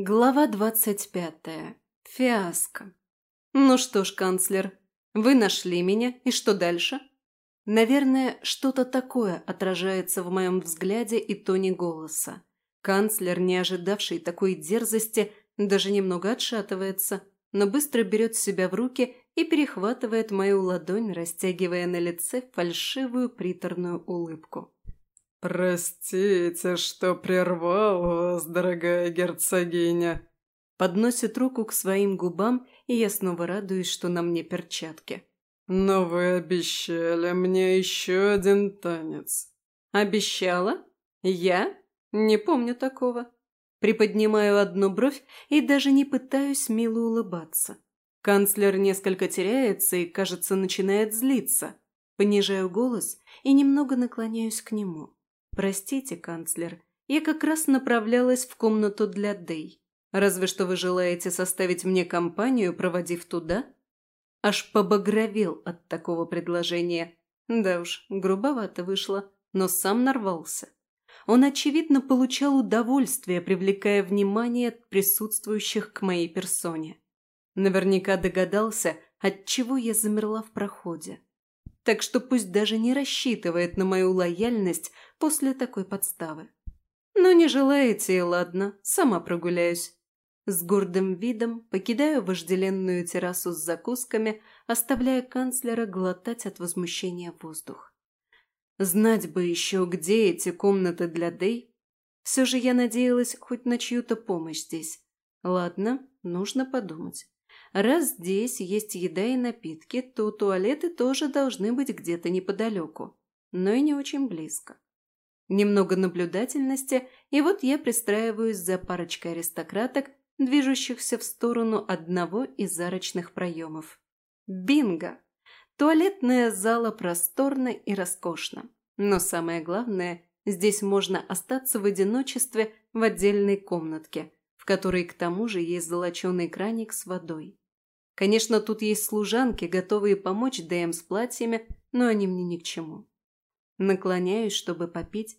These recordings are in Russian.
Глава двадцать пятая. Фиаско. Ну что ж, канцлер, вы нашли меня, и что дальше? Наверное, что-то такое отражается в моем взгляде и тоне голоса. Канцлер, не ожидавший такой дерзости, даже немного отшатывается, но быстро берет себя в руки и перехватывает мою ладонь, растягивая на лице фальшивую приторную улыбку. «Простите, что прервал вас, дорогая герцогиня!» Подносит руку к своим губам, и я снова радуюсь, что на мне перчатки. «Но вы обещали мне еще один танец». «Обещала? Я? Не помню такого». Приподнимаю одну бровь и даже не пытаюсь мило улыбаться. Канцлер несколько теряется и, кажется, начинает злиться. Понижаю голос и немного наклоняюсь к нему. «Простите, канцлер, я как раз направлялась в комнату для Дэй. Разве что вы желаете составить мне компанию, проводив туда?» Аж побагровел от такого предложения. Да уж, грубовато вышло, но сам нарвался. Он, очевидно, получал удовольствие, привлекая внимание присутствующих к моей персоне. Наверняка догадался, от чего я замерла в проходе так что пусть даже не рассчитывает на мою лояльность после такой подставы. Но не желаете, и ладно, сама прогуляюсь. С гордым видом покидаю вожделенную террасу с закусками, оставляя канцлера глотать от возмущения воздух. Знать бы еще, где эти комнаты для Дэй. Все же я надеялась хоть на чью-то помощь здесь. Ладно, нужно подумать. Раз здесь есть еда и напитки, то туалеты тоже должны быть где-то неподалеку, но и не очень близко. Немного наблюдательности, и вот я пристраиваюсь за парочкой аристократок, движущихся в сторону одного из арочных проемов. Бинго! Туалетная зала просторна и роскошна. Но самое главное, здесь можно остаться в одиночестве в отдельной комнатке, которой к тому же есть золоченый краник с водой. Конечно, тут есть служанки, готовые помочь ДМ с платьями, но они мне ни к чему. Наклоняюсь, чтобы попить.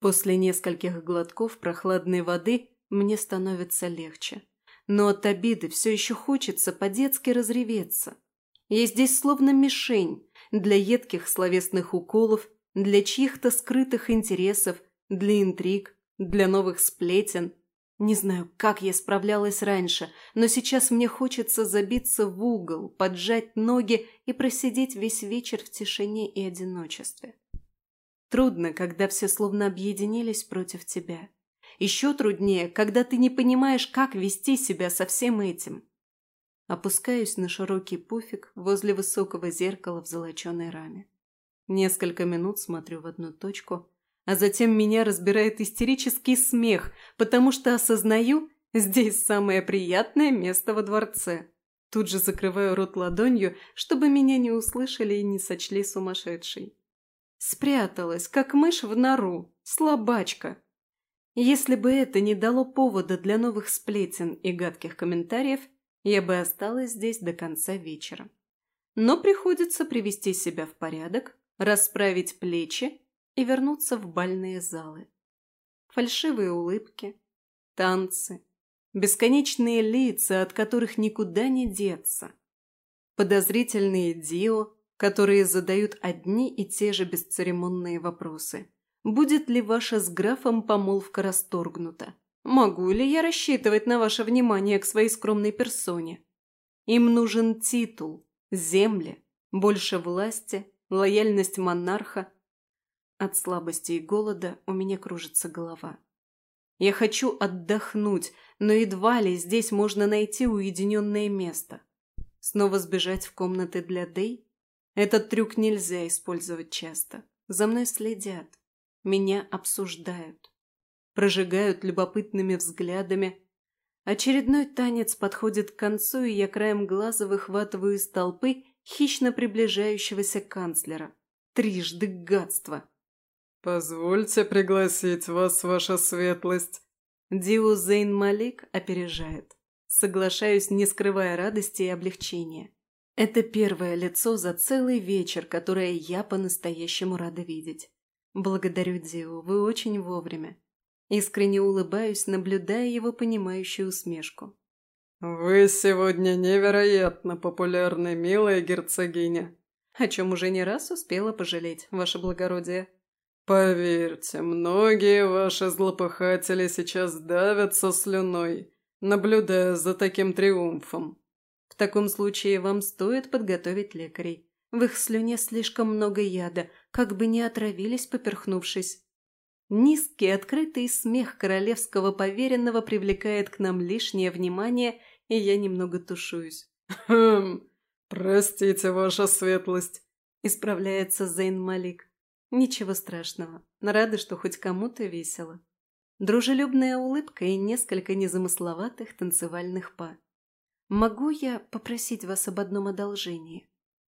После нескольких глотков прохладной воды мне становится легче. Но от обиды все еще хочется по-детски разреветься. Я здесь словно мишень для едких словесных уколов, для чьих-то скрытых интересов, для интриг, для новых сплетен – не знаю, как я справлялась раньше, но сейчас мне хочется забиться в угол, поджать ноги и просидеть весь вечер в тишине и одиночестве. Трудно, когда все словно объединились против тебя. Еще труднее, когда ты не понимаешь, как вести себя со всем этим. Опускаюсь на широкий пуфик возле высокого зеркала в золоченой раме. Несколько минут смотрю в одну точку, а затем меня разбирает истерический смех, потому что осознаю, здесь самое приятное место во дворце. Тут же закрываю рот ладонью, чтобы меня не услышали и не сочли сумасшедшей. Спряталась, как мышь в нору, слабачка. Если бы это не дало повода для новых сплетен и гадких комментариев, я бы осталась здесь до конца вечера. Но приходится привести себя в порядок, расправить плечи и вернуться в бальные залы. Фальшивые улыбки, танцы, бесконечные лица, от которых никуда не деться, подозрительные дио, которые задают одни и те же бесцеремонные вопросы. Будет ли ваша с графом помолвка расторгнута? Могу ли я рассчитывать на ваше внимание к своей скромной персоне? Им нужен титул, земли, больше власти, лояльность монарха, от слабости и голода у меня кружится голова. Я хочу отдохнуть, но едва ли здесь можно найти уединенное место. Снова сбежать в комнаты для Дэй? Этот трюк нельзя использовать часто. За мной следят. Меня обсуждают. Прожигают любопытными взглядами. Очередной танец подходит к концу, и я краем глаза выхватываю из толпы хищно приближающегося канцлера. Трижды гадство. «Позвольте пригласить вас, ваша светлость». Диу Зейн Малик опережает. Соглашаюсь, не скрывая радости и облегчения. Это первое лицо за целый вечер, которое я по-настоящему рада видеть. Благодарю, Диу, вы очень вовремя. Искренне улыбаюсь, наблюдая его понимающую усмешку. «Вы сегодня невероятно популярны, милая герцогиня», о чем уже не раз успела пожалеть, ваше благородие. «Поверьте, многие ваши злопыхатели сейчас давятся слюной, наблюдая за таким триумфом». В таком случае вам стоит подготовить лекарей. В их слюне слишком много яда, как бы не отравились, поперхнувшись. Низкий открытый смех королевского поверенного привлекает к нам лишнее внимание, и я немного тушуюсь. «Хм, простите, ваша светлость», – исправляется Зейн Малик. Ничего страшного, рада, что хоть кому-то весело. Дружелюбная улыбка и несколько незамысловатых танцевальных па. Могу я попросить вас об одном одолжении?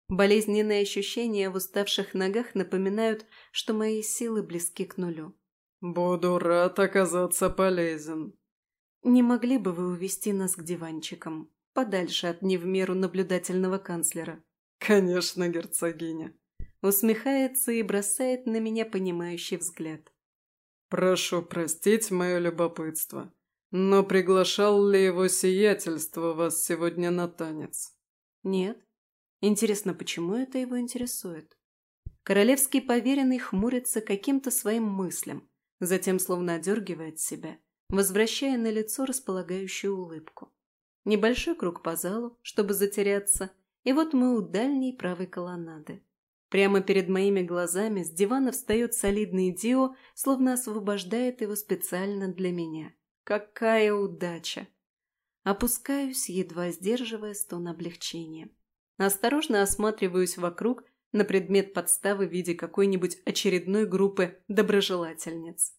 Болезненные ощущения в уставших ногах напоминают, что мои силы близки к нулю. «Буду рад оказаться полезен». «Не могли бы вы увести нас к диванчикам, подальше от не в меру наблюдательного канцлера?» «Конечно, герцогиня», усмехается и бросает на меня понимающий взгляд. «Прошу простить мое любопытство, но приглашал ли его сиятельство вас сегодня на танец?» «Нет. Интересно, почему это его интересует?» Королевский поверенный хмурится каким-то своим мыслям, затем словно одергивает себя, возвращая на лицо располагающую улыбку. Небольшой круг по залу, чтобы затеряться, и вот мы у дальней правой колоннады. Прямо перед моими глазами с дивана встает солидный Дио, словно освобождает его специально для меня. Какая удача! Опускаюсь, едва сдерживая стон облегчения. Осторожно осматриваюсь вокруг на предмет подставы в виде какой-нибудь очередной группы доброжелательниц.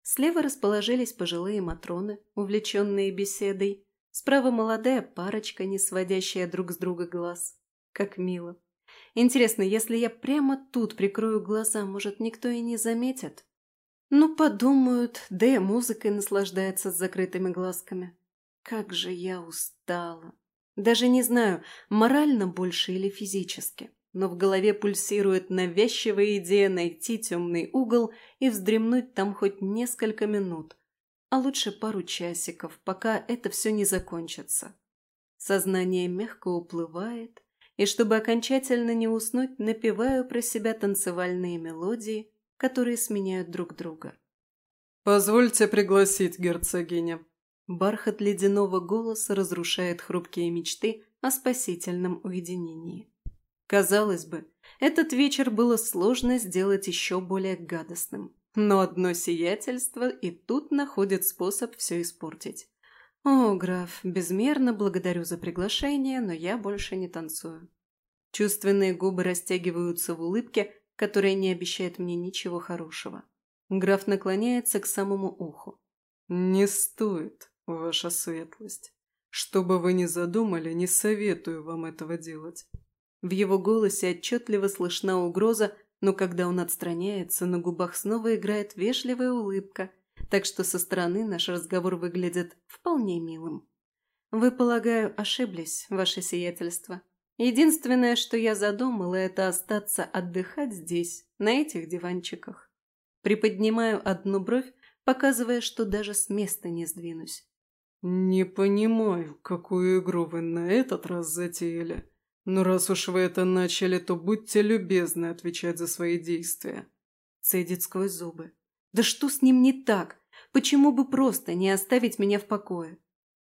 Слева расположились пожилые матроны, увлеченные беседой. Справа молодая парочка, не сводящая друг с друга глаз. Как мило. Интересно, если я прямо тут прикрою глаза, может, никто и не заметит? Ну, подумают, да и музыкой наслаждается с закрытыми глазками. Как же я устала. Даже не знаю, морально больше или физически. Но в голове пульсирует навязчивая идея найти темный угол и вздремнуть там хоть несколько минут. А лучше пару часиков, пока это все не закончится. Сознание мягко уплывает, и чтобы окончательно не уснуть, напеваю про себя танцевальные мелодии, которые сменяют друг друга. «Позвольте пригласить герцогиня». Бархат ледяного голоса разрушает хрупкие мечты о спасительном уединении. Казалось бы, этот вечер было сложно сделать еще более гадостным. Но одно сиятельство и тут находит способ все испортить. «О, граф, безмерно благодарю за приглашение, но я больше не танцую». Чувственные губы растягиваются в улыбке, которая не обещает мне ничего хорошего. Граф наклоняется к самому уху. «Не стоит, ваша светлость. Что бы вы ни задумали, не советую вам этого делать». В его голосе отчетливо слышна угроза, но когда он отстраняется, на губах снова играет вежливая улыбка – так что со стороны наш разговор выглядит вполне милым. Вы, полагаю, ошиблись, ваше сиятельство. Единственное, что я задумала, это остаться отдыхать здесь, на этих диванчиках. Приподнимаю одну бровь, показывая, что даже с места не сдвинусь. «Не понимаю, какую игру вы на этот раз затеяли. Но раз уж вы это начали, то будьте любезны отвечать за свои действия». Цедит сквозь зубы. Да что с ним не так? Почему бы просто не оставить меня в покое?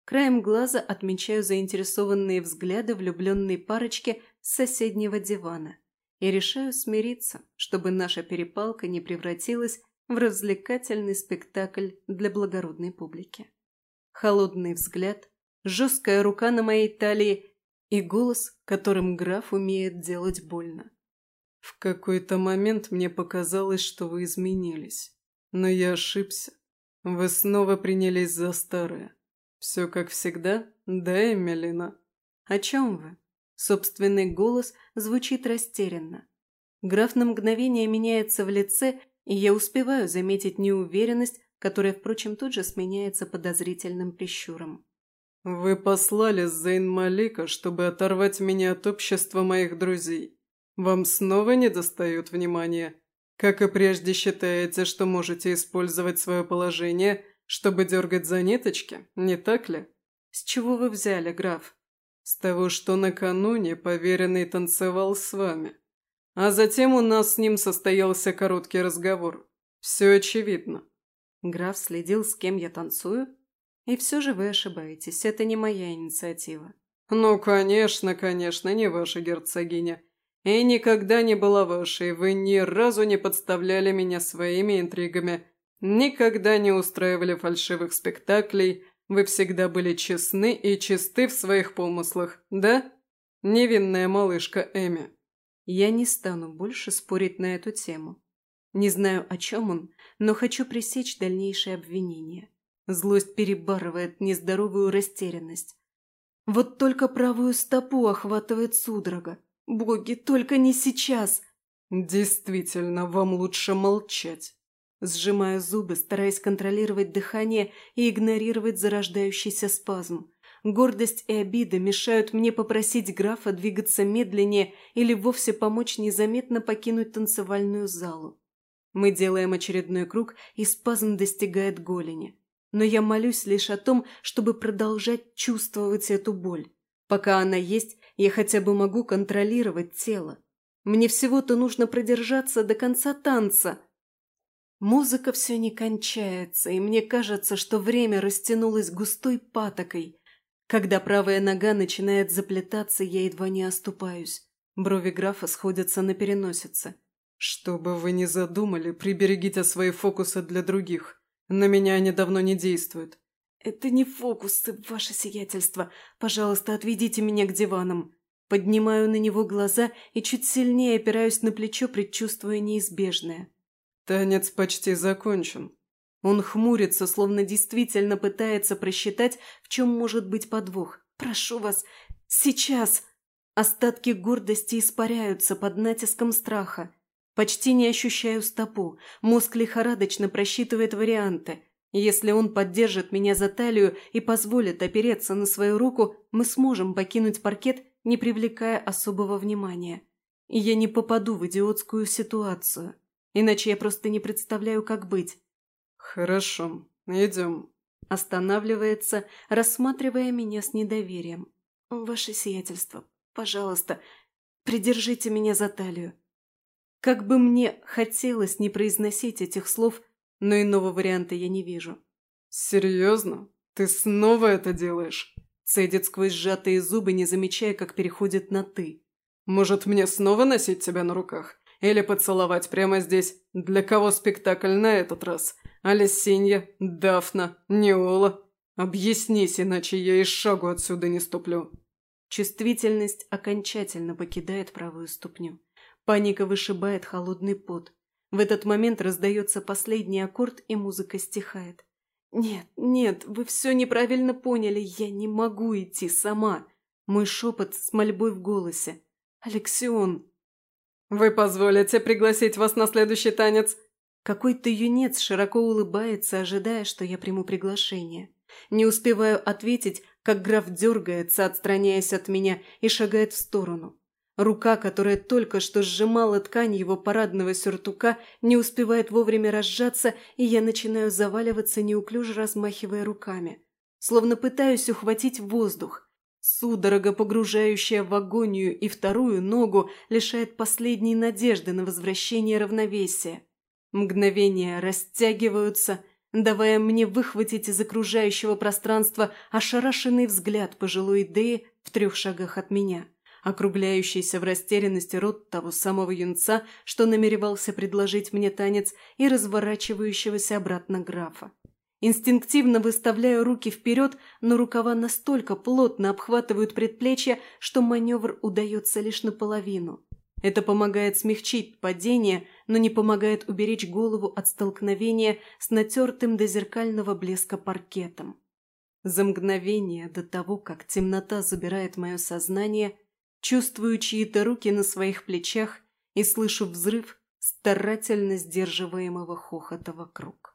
Краем глаза отмечаю заинтересованные взгляды влюбленной парочки с соседнего дивана и решаю смириться, чтобы наша перепалка не превратилась в развлекательный спектакль для благородной публики. Холодный взгляд, жесткая рука на моей талии и голос, которым граф умеет делать больно. В какой-то момент мне показалось, что вы изменились. Но я ошибся. Вы снова принялись за старое. Все как всегда, да, Эмилина? О чем вы? Собственный голос звучит растерянно. Граф на мгновение меняется в лице, и я успеваю заметить неуверенность, которая, впрочем, тут же сменяется подозрительным прищуром. «Вы послали Зейн Малика, чтобы оторвать меня от общества моих друзей. Вам снова не достает внимания?» Как и прежде считаете, что можете использовать свое положение, чтобы дергать за ниточки, не так ли? С чего вы взяли, граф? С того, что накануне поверенный танцевал с вами. А затем у нас с ним состоялся короткий разговор. Все очевидно. Граф следил, с кем я танцую? И все же вы ошибаетесь, это не моя инициатива. Ну, конечно, конечно, не ваша герцогиня. И никогда не была вашей. Вы ни разу не подставляли меня своими интригами. Никогда не устраивали фальшивых спектаклей. Вы всегда были честны и чисты в своих помыслах, да? Невинная малышка Эми. Я не стану больше спорить на эту тему. Не знаю, о чем он, но хочу пресечь дальнейшие обвинения. Злость перебарывает нездоровую растерянность. Вот только правую стопу охватывает судорога. Боги, только не сейчас. Действительно, вам лучше молчать. Сжимаю зубы, стараясь контролировать дыхание и игнорировать зарождающийся спазм. Гордость и обида мешают мне попросить графа двигаться медленнее или вовсе помочь незаметно покинуть танцевальную залу. Мы делаем очередной круг, и спазм достигает голени. Но я молюсь лишь о том, чтобы продолжать чувствовать эту боль. Пока она есть, я хотя бы могу контролировать тело. Мне всего-то нужно продержаться до конца танца. Музыка все не кончается, и мне кажется, что время растянулось густой патокой. Когда правая нога начинает заплетаться, я едва не оступаюсь. Брови графа сходятся на переносице. «Что бы вы ни задумали, приберегите свои фокусы для других. На меня они давно не действуют». «Это не фокусы, ваше сиятельство. Пожалуйста, отведите меня к диванам». Поднимаю на него глаза и чуть сильнее опираюсь на плечо, предчувствуя неизбежное. «Танец почти закончен». Он хмурится, словно действительно пытается просчитать, в чем может быть подвох. «Прошу вас, сейчас!» Остатки гордости испаряются под натиском страха. Почти не ощущаю стопу. Мозг лихорадочно просчитывает варианты. Если он поддержит меня за талию и позволит опереться на свою руку, мы сможем покинуть паркет, не привлекая особого внимания. И я не попаду в идиотскую ситуацию. Иначе я просто не представляю, как быть. «Хорошо, идем». Останавливается, рассматривая меня с недоверием. «Ваше сиятельство, пожалуйста, придержите меня за талию. Как бы мне хотелось не произносить этих слов, но иного варианта я не вижу. «Серьезно? Ты снова это делаешь?» Цедит сквозь сжатые зубы, не замечая, как переходит на «ты». «Может, мне снова носить тебя на руках? Или поцеловать прямо здесь? Для кого спектакль на этот раз? Алисинья? Дафна? Неола? Объяснись, иначе я и шагу отсюда не ступлю». Чувствительность окончательно покидает правую ступню. Паника вышибает холодный пот. В этот момент раздается последний аккорд, и музыка стихает. «Нет, нет, вы все неправильно поняли. Я не могу идти сама». Мой шепот с мольбой в голосе. «Алексион!» «Вы позволите пригласить вас на следующий танец?» Какой-то юнец широко улыбается, ожидая, что я приму приглашение. Не успеваю ответить, как граф дергается, отстраняясь от меня, и шагает в сторону. Рука, которая только что сжимала ткань его парадного сюртука, не успевает вовремя разжаться, и я начинаю заваливаться, неуклюже размахивая руками. Словно пытаюсь ухватить воздух. Судорога, погружающая в агонию и вторую ногу, лишает последней надежды на возвращение равновесия. Мгновения растягиваются, давая мне выхватить из окружающего пространства ошарашенный взгляд пожилой Деи в трех шагах от меня округляющийся в растерянности рот того самого юнца, что намеревался предложить мне танец, и разворачивающегося обратно графа. Инстинктивно выставляю руки вперед, но рукава настолько плотно обхватывают предплечья, что маневр удается лишь наполовину. Это помогает смягчить падение, но не помогает уберечь голову от столкновения с натертым до зеркального блеска паркетом. За мгновение до того, как темнота забирает мое сознание, Чувствую чьи-то руки на своих плечах и слышу взрыв старательно сдерживаемого хохота вокруг.